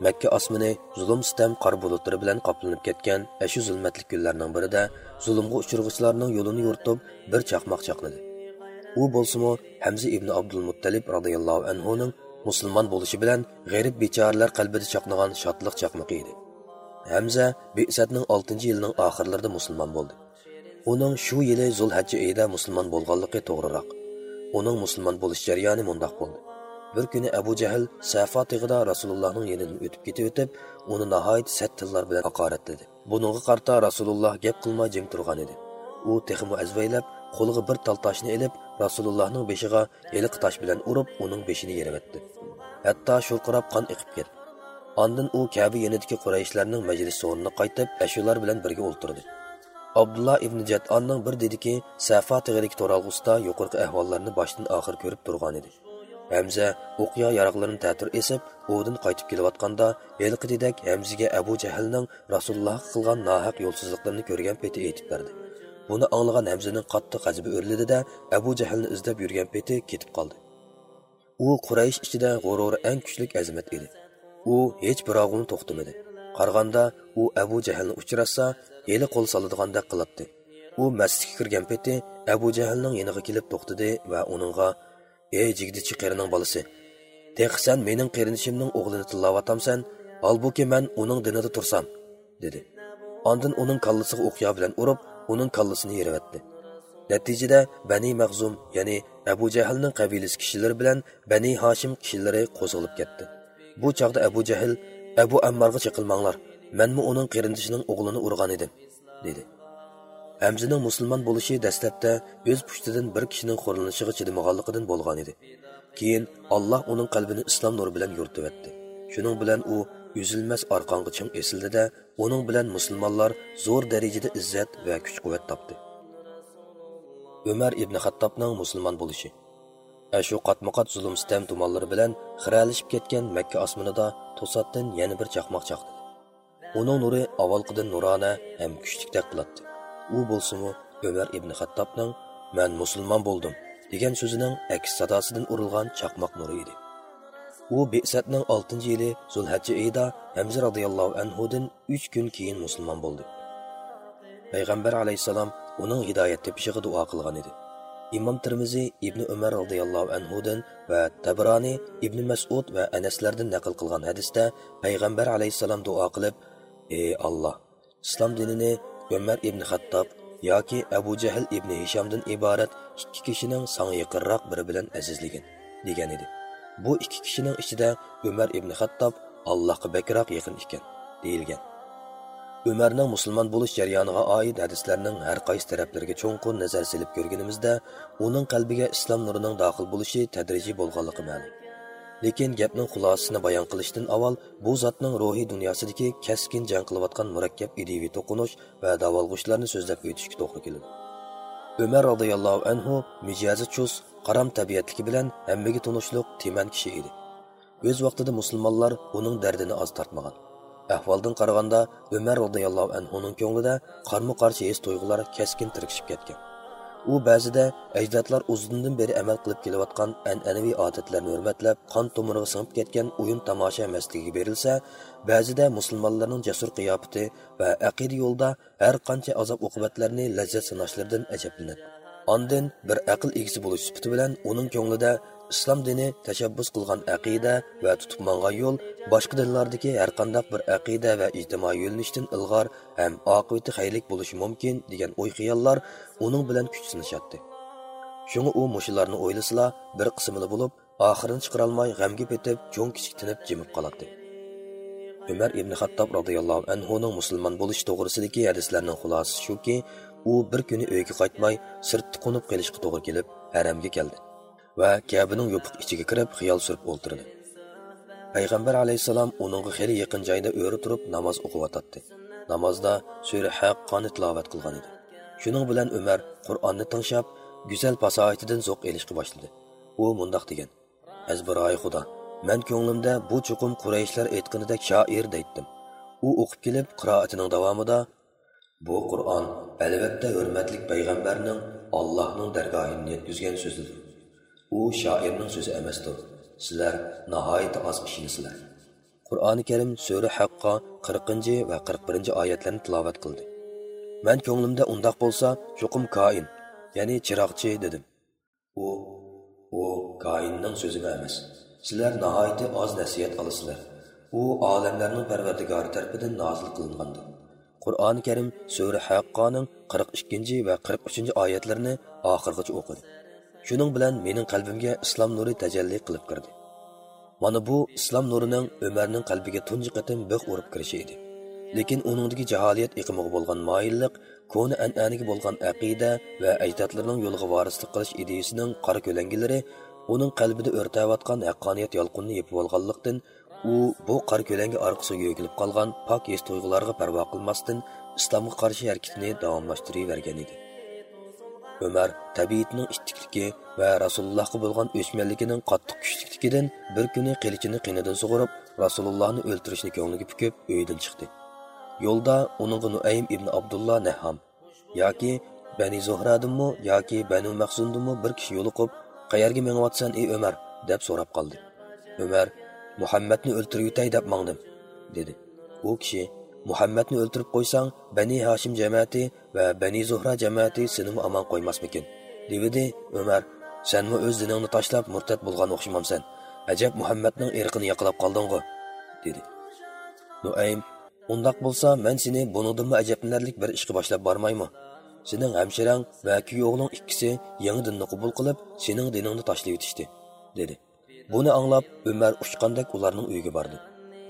makka osmoni zulm sitam qor bulutlari bilan qoplanib ketgan ashu zulmatli kunlarning birida zulmga uchirg'uvchilarning yo'lini yo'ritib bir chaqmoq chaqnadi. U bo'lsimi hamza ibn abdul muttalib roziyallohu anhuning musulmon bo'lishi bilan g'arib bechoralar qalbida chaqnagan shodliq chaqmoqi edi. Hamza besatning oltinchi yilining oxirlarida musulmon bo'ldi. Uning shu yili zulhajji oyida musulmon bo'lganligi to'g'riroq. Uning musulmon bo'lish jarayoni mundoq bo'ldi. Bir kuni abu jahl safa tig'ida rasulullohning yenidan o'tib ketib o'tib uni nihoyat sat tillar bilan haqoratladi buningga qarta rasululloh gap qilmay jim turgan edi u texmu azvaylab qo'liga bir tal toshni ilib rasulullohning beshiga yiliq tosh bilan urib uning beshini yeravatdi hatto shurqirab qon iqib ketdi Ondan u Kabi yenidagi Qurayshlarning majlis o'rnina qaytib, ashular bilan birga o'ltirdi. Abdullah ibn Jadonning bir dediki, Safa tig'ilik to'ralg'usida yuqorqi ahvollarni boshdan oxir ko'rib turgan edi. Hamza o'qiya yaroqlarini ta'tir esib, o'din qaytib kelayotganda, yelqididak Hamzaga Abu Jahlning Rasululloh qilgan nohaq yo'lsizliklarini ko'rgan peti aytib berdi. Buni anglagan Hamzaning qattiq g'azabi o'rlidi-da, Abu Jahlni izlab yurgan peti ketib qoldi. U Quraysh ichida g'ururi eng kuchli azmat edi. u hech birog'ini to'xtamadi qaraganda u abu jahlni uchratsa yeli qo'l soladigandek qilibdi u masjidga kirgan peti abu jahlning yeniga kelib to'xtadi va uningga ey jigdichi qerining bolasi tex mening qerinishimning o'g'lini tillayotamsan holbuki man uning dinida tursam dedi. Ondin uning kallasiga o'qiya bilan urib uning kallasini yerivatdi natijada bani mag'zum ya'ni abu jahlning qabilasi kishilari bilan bani hoshim kishilari qo'zg'alib ketdi. Bu chog'da abu jahl abu ammarga chiqilmanglar manmi uning qarindishining o'g'lini urgan edim dedi. Әмзінің мұсылман болышы bo'lishi dastlabda o'z pushtidan bir kishining чедімағалықыдың болған bo'lgan edi keyin alloh uning qalbini islom nuri bilan yo'rtibatdi shuning bilan u үзілмәс арқанғы чың есілді uning bilan musulmonlar zo'r darajada izzat va kuch quvvat topdi umar ibn xattobning musulmon bo'lishi болышы. Әшу қатмақат zulm стәм tumonlari bilan қырәлішіп ketgan Makka osmonida to'satdan yana bir chaqmoq чақты. Uning nuri авалқыдың nurona ham kuchlikdek қылатты. U bo'lsimi Umar ibn Xattobning "Men musulmon bo'ldim" degan so'zining aks sadosidan urilgan chaqmoq nuri edi. U Besatning 6-yili Zulhajja oyida Hamza radhiyallohu anhudan 3 kun keyin musulmon bo'ldi. Payg'ambar alayhisalom uning hidoyat tepishiga duo qilgan edi. imom termiziy ibn umar roziyallohu anhudan va tabroniy ibn masud va anaslardan naql qilgan hadisda payg'ambar alayhissalom duo qilib ey alloh islom dinini umar ibn Hattab yoki abu jahl ibn hishamdan iborat ikki kishining sanga yaqinroq biri bilan azizligin degan edi. Bu ikki kishining ichida umar ibn Hattab allohga bakroq yaqin ekan deyilgan. Umarning musulmon bo'lish jarayoniga oid hadislarning har qaysi taraflariga cho'nqur nazar silib ko'rganimizda uning qalbiga islom nurining daxil bo'lishi tadrijiy bo'lganligi ma'lum. Lekin gapning xulosasini bayon qilishdan avval bu zotning ruhiy dunyosidagi kaskin jang qilayotgan murakkab ideviy to'qinish va davolg'ushlarni so'zlab o'tishga to'g'ri keladi. Umar roziyallohu anhu mijozi chus qaram tabiatligi bilan hammaga tunishliq teman kishi edi. O'z vaqtida musulmonlar uning dardini oz tortmagan ahvoldan qaraganda umar roziyallohu anhuning ko'nglida qarma qarshi his tuyg'ular keskin tirkishib ketgan. U ba'zida ajdodlar uzundan beri amal qilib kelayotgan an'anaviy odatlarni hurmatlab qon tomiriga singib ketgan o'yin tomosha emasligiga berilsa ba'zida musulmonlarning jasur qiyofati va aqida yo'lda har qancha azob uqubatlarni lazzat sinashlaridan ajablanadi. Ondin bir aql egisi bo'lish sifati bilan uning ko'nglida islom dini tashabbus qilgan aqida va tutib mangan yo'l boshqa dinlardagi har qandaq bir aqida va ijtimoiy yo'linishdan ilg'or ham oqibati xayrlik bo'lishi mumkin degan o'y xiyollar uning bilan kuch sinashatdi shunga u mushularni o'ylasila bir qismini bo'lib oxirini chiqarolmay g'amga petib cho'ng kichik tinib jimib qoladi. Umar ibn xattob roziyallohu anhuning musulmon bo'lish to'g'risidagi hadislarning xulosasi shuki u bir kuni uyga qaytmay sirtda qo'nib qolishga to'g'ri kelib haramga keldi. Va kabining yopiq ichiga kirib xiyol surib o'ltirdi payg'ambar alayhissalom uningga xeli yaqin joyda o'ri turib namoz o'qiyotdi namozda sura haqqoni tilovat qilgan edi. Shuning bilan umar qur'onni tinglab go'zal fasohatidan zo'q elishga boshladi. U mundoq degan azbiroyi xudo man ko'nglimda bu chuqum qurayishlar aytganidek shoir deytdim. U o'qib kelib qiroatining davomida bu qur'on albatta hurmatli payg'ambarning allohning dargohini yetkazgan so'zidir. U shoirning so'zi emasdir. Sizlar nihoyatda oz kishisizlar qur'oni karim sura haqqo 40 va 41 oyatlarni tilovat qildi. Man ko'nglimda undoq bo'lsa chuqum koin ya'ni chiroqchi dedim. U u koinning so'zi emas. Sizlar nihoyatda oz nasihat olasizlar. U olamlarning parvardigori tarafidan nozil qilingandir. Qur'oni karim sura haqqoning 42 va 43 oyatlarini oxirigacha o'qidi. Shuning bilan mening qalbimga islom nuri tajalli qilib kirdi. Mana bu islom nurining umarning qalbiga tunji qatim biq urib kirishi edi. Lekin uningdagi jaholiyat iqimiga bo'lgan moyillik koni an'anaga bo'lgan aqida va ajdodlarning yo'liga vorislik qilish ideyasining qora ko'langilari uning qalbida o'rtayotgan haqqoniyat yolqinni yepib olganlikdan u bu qora ko'langa orqasiga yo'gilib qolgan pok es tuyg'ularga parvo qilmasdan islomga qarshi harakatini davomlashtiravergan edi. Ömer tabiatning ittikligi va rasulullohga bo'lgan o'chmanligining qattiq kuchlikidan bir kuni qilichini qinidan sug'urib rasulullohni o'ltirishni ko'ngliga pukib uydan chiqdi yo'lda uningga nuaym ibn abdulloh naham yoki bani zuhradinmi yoki banu mahzundinmi bir kishi yo'liqib qayerga menyapsan ey Ömer?" deb so'rab qoldi Ömer muhammadni o'ltirib yutay deb mangdim dedi u kishi muhammadni o'ltirib qo'ysang bani hashim jamoati va bani zuhra jamoati seni omon qo'ymasmikin? Devidi umar sanmi o'z diningni tashlab murtad bo'lgan o'xshamamsan ajab muhammadning erqini yoqlab qolding'u dedi. Nuaym undoq bo'lsa men seni bunidinmi ajablanarlik bir ishga boshlab bormaymi? Sening hamshirang va kuyovning ikkisi yangi dinni qabul qilib sening diningni tashlab yetishdi dedi. Buni anglab umar uchqandek ularning uyiga bordi.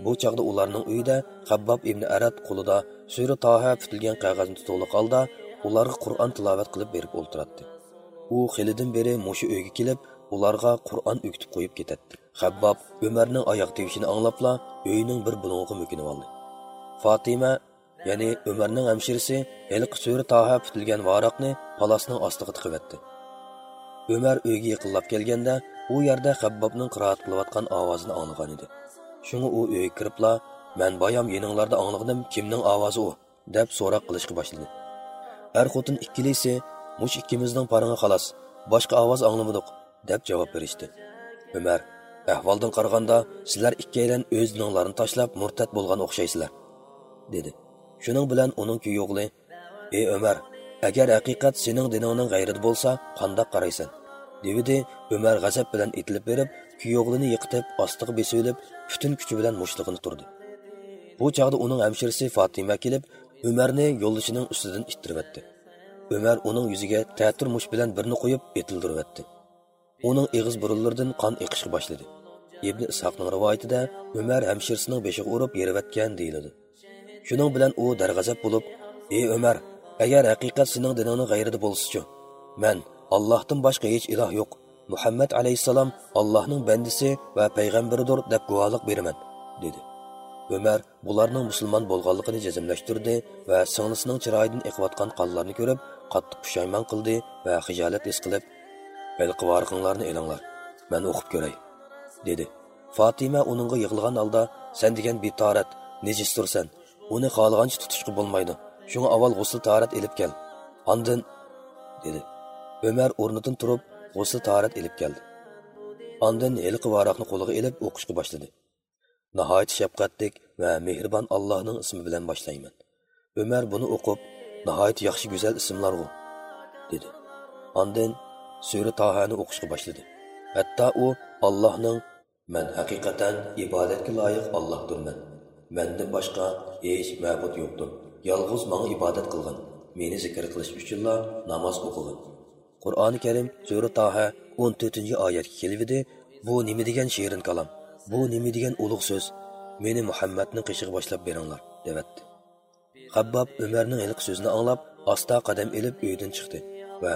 Bu chog'da ularning uyida qabbob ibn arad qo'lida sura toha tutilgan qog'ozni to'liq holda ularga qur'on tilovat qilib berib o'ltiradi u xilidan beri mushu uyga kelib ularga qur'on o'kitib qo'yib ketadi. Habbob umarning oyoq tegishini anglabla uyning bir bulung'i mukinib oldi. Fatima, ya'ni umarning hamshirisi haliqi sura toha tutilgan varaqni palosning ostiga tiqib etdi. umar uyga yaqinlab kelganda u yerda Qabbobning qiroat qilayotgan ovozini anglagan edi. Shunga u uyga kiribla man boyam yeninglarda angladim kimning ovozi u deb so'roq qilishga boshladi er xotin ikkilisi mush ikkimizning paringa xolos boshqa ovoz anglamadik deb javob berishdi umar ahvoldan qaraganda sizlar ikkalan o'z dininglarni tashlab murtad bo'lgan o'xshaysizlar dedi. Shuning bilan uning kuyug'li ey umar agar haqiqat sening diningning g'ayrida bo'lsa qandoq qaraysan devidi umar g'azab bilan etilib berib kuyovlini yiqitib ostiga besilib butun kuchi bilan mushlig'ini turdi. Bu chog'da uning hamshirisi fotima kelib umarni yo'llishining ustidan ittiribdi umar uning yuziga ta'tir mush bilan birni qo'yib etildiribdi uning eg'iz burunlaridan qon eqishga boshladi. Ibn ishoqning rivoyatida umar hamshirsining beshiga urib yerivatgan deyiladi. Shuning bilan u darg'azab bo'lib ey umar agar haqiqat sening diningni g'ayrida bo'lsichu man allohdan boshqa hech iloh yo'q. Muhammad alayhissalom allohning bandisi va payg'ambaridir deb guvohlik beraman dedi. Umar bularning musulmon bo'lganligini jazmlashtirdi va singlisining chiroyidan eqiyotgan qonlarni ko'rib qattiq pushaymon qildi va hijolat his qilib ilqivorqinglarni elinglar man o'qib ko'ray dedi. Fotima uningga yig'ilgan holda san degan betorat nejistursan uni xohlagancha tutishga bo'lmaydi shunga avval g'usl tarat ilib kel andin dedi. Umar o'rnidan turib g'usl tarat ilib keldi. Andin heliqi varaqni qo'liga ilib o'qishga boshladi. Nihoyat shafqatlik va mehribon allohning ismi bilan boshlayman. Umar buni o'qib nihoyat yaxshi go'zal ismlarg'u dedi. Andin sura tohani o'qishga boshladi. Hatto u allohning man haqiqatan ibodatga loyiq allohdirman mandan boshqa hech ma'bud yo'qdir. Yolg'iz manga ibodat qilgin. Meni zikr qilish uchunla namoz o'qigin. Qur'oni karim sura toha o'n to'rtinchi oyatga kelibdi bu nima degan shirin kalom bu nima degan ulug' so'z? Meni muhammadni qishig'i boshlab beringlar debatdi habbob umarning iliq so'zini anglab asta qadam ilib uydan chiqdi va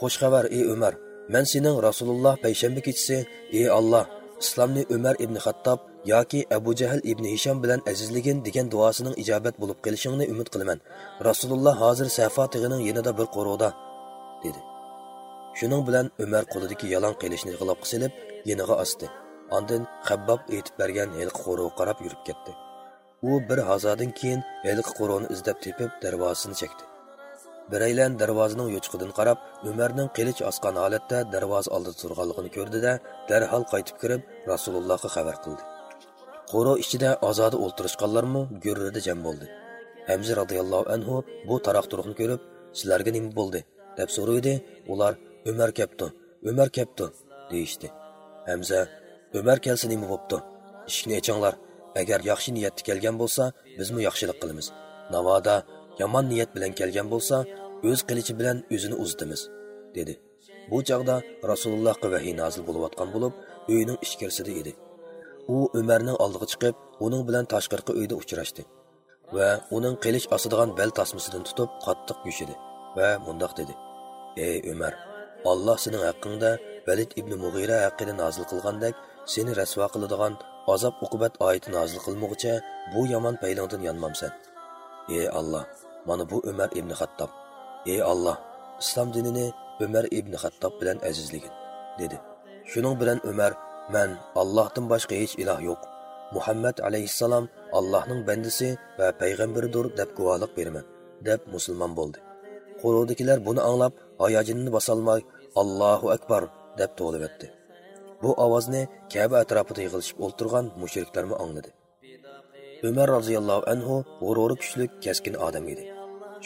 xush xabar ey umar man sening rasululloh payshanba kechasi ey olloh islomni umar ibn xattob yoki abu jahl ibn hisham bilan azizligin degan duosining ijobat bo'lib qilishingni umid qilaman. Rasululloh hozir safo tig'ining yanida bir qo'rg'uda dedi. Shuning bilan umar qo'lidagi yalon qilishni g'ilob silib yeniga osdi Ondan Xabbob aytib bergan hilqi qo'rg'u qarab yurib ketdi. U bir hazodan keyin hilqi qo'ruvni izlab tepib darvozasini chekdi. Biraylan darvozaning yo'chqidan qarab, Umarning qilich osgan holatda darvoza oldida turganligini ko'rdi-da, darhol qaytib kirib, Rasulullohga xabar qildi. qo'ro ichida ozodi o'ltirishganlarmi gurrida jam bo'ldi hamza roziyallohu anhu bu taroqturuqni ko'rib sizlarga nima bo'ldi deb so'raydi ular umar kepti umar kepti deyişdi. hamza umar kelsin nima bo'pti? Eshikni echinglar. Agar yaxshi niyatda kelgan bo'lsa bizmi yaxshilik qilamiz? Navoda yomon niyat bilan kelgan bo'lsa o'z qilichi bilan o'zini uzitamiz dedi. Bu chog'da rasulullohga vahiy nozil bo'layotgan bo'lib uyning ichkarisida edi. U umarning oldiga chiqib uning bilan tashqarqi uyda uchrashdi va uning qilich osadigan bel tasmasidan tutib qattiq yushidi va mundoq dedi. Ey umar olloh sening haqqingda valid ibn mug'ira haqida nozil qilgandek seni rasvo qiladigan azob uqubat oyati nozil qilmoqcha bu yomon paylingdan yonmamsan. Ey alloh mana bu umar ibn xattob. Ey alloh İslam dinini Ömer ibn Hattab bilen azizligin dedi. Şunun bilen Ömer, man Allah'tan boshqa hech ilah yo'q. Muhammed aleyhisselam Allah'ın bendisi ve peygamberidir dep guvohlik vermem, dep musulmon boldu. qo'luvdagilar bunu anlap hayojonini bosolmay allohu akbar deb to'g'libatdi bu ovozni kaba atrofida yig'ilishib o'ltirgan mushriklarmi angladi. Umar roziyallohu anhu g'ururi kuchli kaskin odam edi.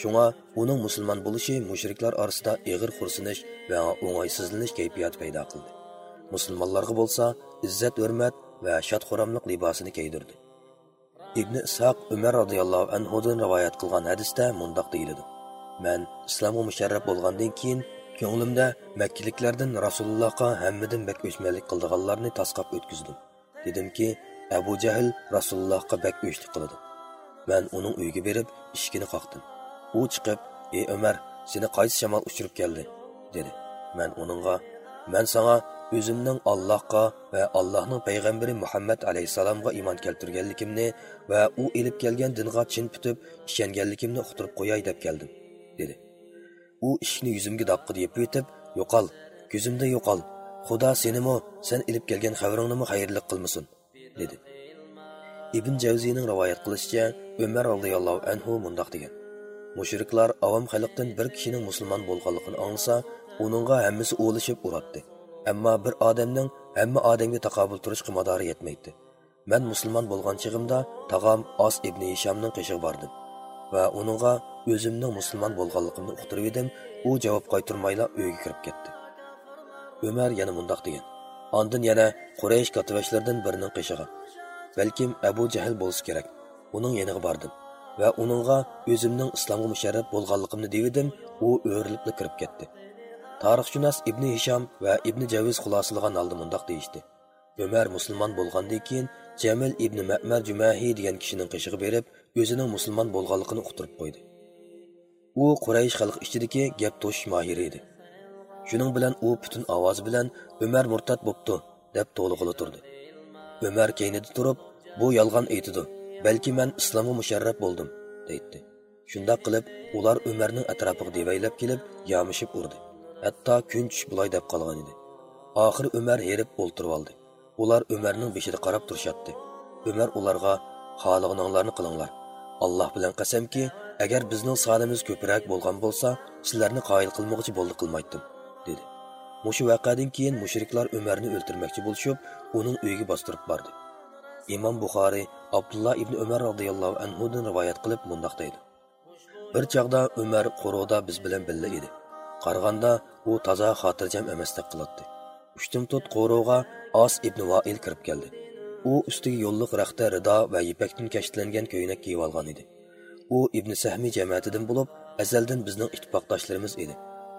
Shunga uning musulmon bo'lishi mushriklar orasida ig'ir xursinish va o'ng'aysizlanish kayfiyati paydo qildi. Musulmonlarga bo'lsa izzat hurmat va shod libosini kiydirdi ibn ishoq umar roziyallohu anhudan rivoyat qilgan hadisda mundoq deyiladi. Man islomga musharraf bo'lgandan keyin ko'nglimda makkaliklardan rasulullohga hammadan bak o'chmanlik qildiganlarni tasqab o'tkazdim. Dedimki abu jahl rasulullohga bak o'chlik qiladi. Man uning uyiga berib eshigini qoqdim. U chiqib ey umar seni qaysi shamol uchirib keldi? dedi. Man uningga man sanga o'zimning allohga va allohning payg'ambari muhammad alayhissalomga iymon keltirganligimni va u ilib kelgan dinga chin putib ishonganligimni uqtirib qo'yay deb keldim. Dedi. U ishni yuzimga doqqi deb o'tib yo'qol ko'zimda yo'qol. Xudo senimi sen ilib kelgan xabaringni xayrlik qilmasin dedi. Ibn javziyning rivoyat qilishicha umar roziyallohu anhu mundoq degan. Mushriklar avom xalqdan bir kishining musulmon bo'lganligini anglasa uningga hammasi o'lishib uratdi. Ammo bir odamning hamma odamga taqobil turishga madori yetmaydi. Man musulmon bo'lgan chig'imda tag'am os ibn ishamning qishig'i bordim va uningga o'zimning musulmon bo'lganligimni uqtirib edim. U javob qaytarmayla uyga kirib ketdi. Umar yana mundoq degan. Ondin yana quraysh katibashlaridan birining qishig'i balkim abu jahl bo'lishi kerak. Uning yaniga bordim va uningga o'zimning islomga musharraf bo'lganligimni devidim u o'rilibli kirib ketdi. Tarixshunos ibn hisham va ibn javiz xulosalagan holda mundoq deyishdi. Umar musulmon bo'lgandan keyin jamil ibn mamar jumahiy degan kishining qishig'i berib o'zining musulmon bo'lganligini uqtirib qo'ydi. U quraysh xalq ichidagi gap to'shish mohiri edi. Shuning bilan u butun ovozi bilan umar murtad bo'pti deb to'lig'ili turdi. Umar keynida turib bu yolg'on aytidi balki man islomga musharraf bo'ldim deydi. Shundoq qilib ular umarning atrofiga devaylab kelib yomishib urdi. Hatto kun tush bulay deb qolgan edi. Oxiri umar herib o'ltirib oldi. Ular umarning beshida qarab turishyapti umar ularga xohlaganinglarni qilinglar. Alloh bilan qasamki agar bizning sonimiz ko'proq bo'lgan bo'lsa sizlarni qoyil qilmoqchi bo'ldi qilmaydim dedi. Mushu vaqadan keyin mushriklar umarni o'ltirmoqchi bo'lishib uning uyiga bostirib bordi. Imom buxoriy abdulloh ibn umar roziyallohu anhudan rivoyat qilib mundoq deydi. Bir chog'da umar qo'roda biz bilan birga edi. Qaraganda u toza xotirjam emasdek qiladi uchtim tut qo'rug'a os ibn voil kirib keldi. U ustiga yo'lliq raxta rido va yipakdan kashlangan ko'ynak kiyib olgan edi. U ibn sahmiy jamiyatidan bo'lib azaldan bizning ittifoqdoshlarimiz edi.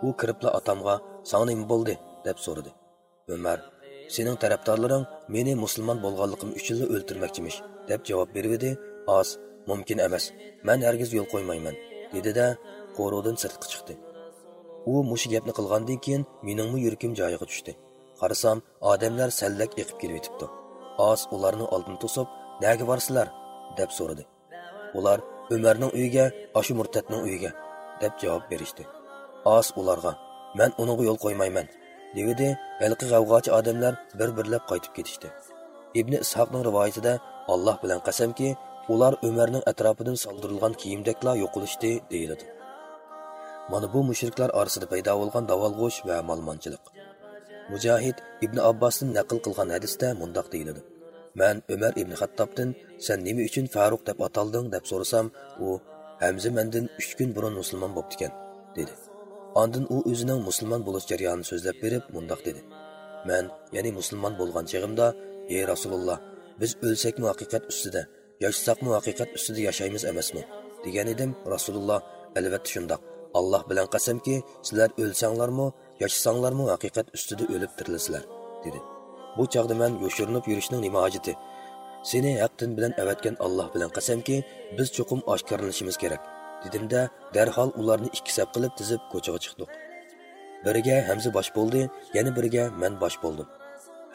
U kiribla otamga sanga nima bo'ldi? deb so'radi. Umar sening tarafdorlaring meni musulmon bo'lganligim uchun o'ltirmoqchimish deb javob berdi oz mumkin emas. Man hargiz yo'l qo'ymayman dedida qo'roqdan sirtqa chiqdi. U mushu gapni qilgandan keyin meningmi yurkim joyiga tushdi. Qarasam odamlar sallak eqib kelib yetibdi os ularni oldin to'sib naga borsizlar deb so'radi. Ular umarning uyiga ashu murtadning uyiga deb javob berishdi os ularga man uningga yo'l qo'ymayman degidi. halqi g'avg'ochi odamlar bir birlab qaytib ketishdi ibn ishoqning rivoyatida alloh bilan qasamki ular umarning atrofidan soldirilgan kiyimdeklar yo'qilishdi deyiladi mana bu mushriklar orasida paydo bo'lgan davolg'ush va malmonchilik. mujohid ibn abbosdan naql qilgan hadisda mundoq deyiladi man umar ibn hattobdan san nima uchun faruq deb atalding deb so'rasam u hamza mandan uch kun burun musulmon bo'ptikan dedi Ondan u o'zining musulmon bo'lish jarayonini so'zlab berib, mundoq dedi: "Men, ya'ni musulmon bo'lgan chig'imda, ey Rasululloh, biz o'lsakmi haqiqat ustida, yashasakmi haqiqat ustida yashaymiz emasmi?" degan edim. Rasululloh: "Albatta shundoq. Alloh bilan qasamki, sizlar o'lsanglarmi, yashasanglarmi haqiqat ustida o'lib tirilasizlar" dedi. Bu chog'da men yoshirinib yurishning nima hojati? Seni haqdin bilan avatgan Alloh bilan qasamki, biz cho'qim oshkorlanishimiz kerak. dedimda darhol ularni ikki sap qilib tizib ko'chaga chiqdik biriga hamza bosh bo'ldi yana biriga man bosh bo'ldim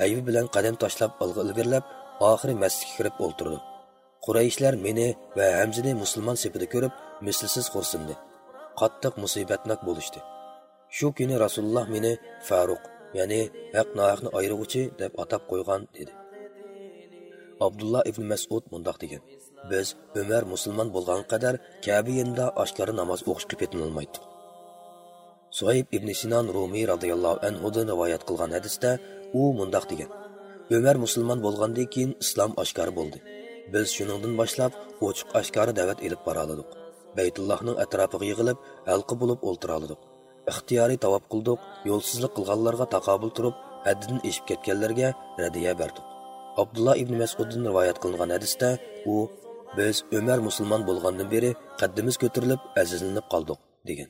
hayvi bilan qadam tashlab olg'a ilgirlab oxiri masjidga kirib o'ltirdi qurayishlar meni va hamzani musulmon sepida ko'rib mislsiz xursindi qattiq musibatnak bo'lishdi shu kuni rasululloh meni faruq ya'ni haq nohaqni ayirg'uchi deb atab qo'ygan dedi abdulloh ibn masud mundoq degan biz umar musulmon bo'lgan qadar kabi yinda oshkora namoz o'qishga petinolmaydi suayb ibn sinon rumiy roziyallohu anhudan rivoyat qilgan hadisda u mundoq degan umar musulmon bo'lgandan keyin islom oshkora bo'ldi. Biz shuningdan boshlab ochiq oshkora da'vat ilib boraladik baytullohning atrofiga yig'ilib halqa bo'lib o'ltiraladik ixtiyoriy tavob qildik yo'lsizlik qilganlarga taqobil turib haddidan eshib ketganlarga radiya berdik. Abdulloh ibn masuddan rivoyat qilingan hadisda u biz umar musulmon bo'lgandan beri qaddimiz ko'tarilib azizlanib qoldik degan.